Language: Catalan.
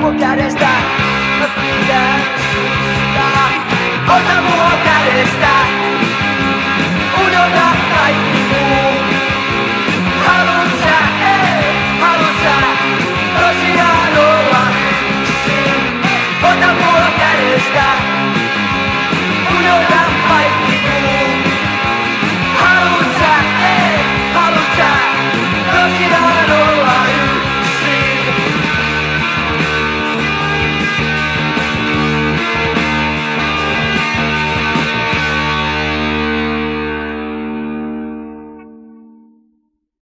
tengo que arrestar.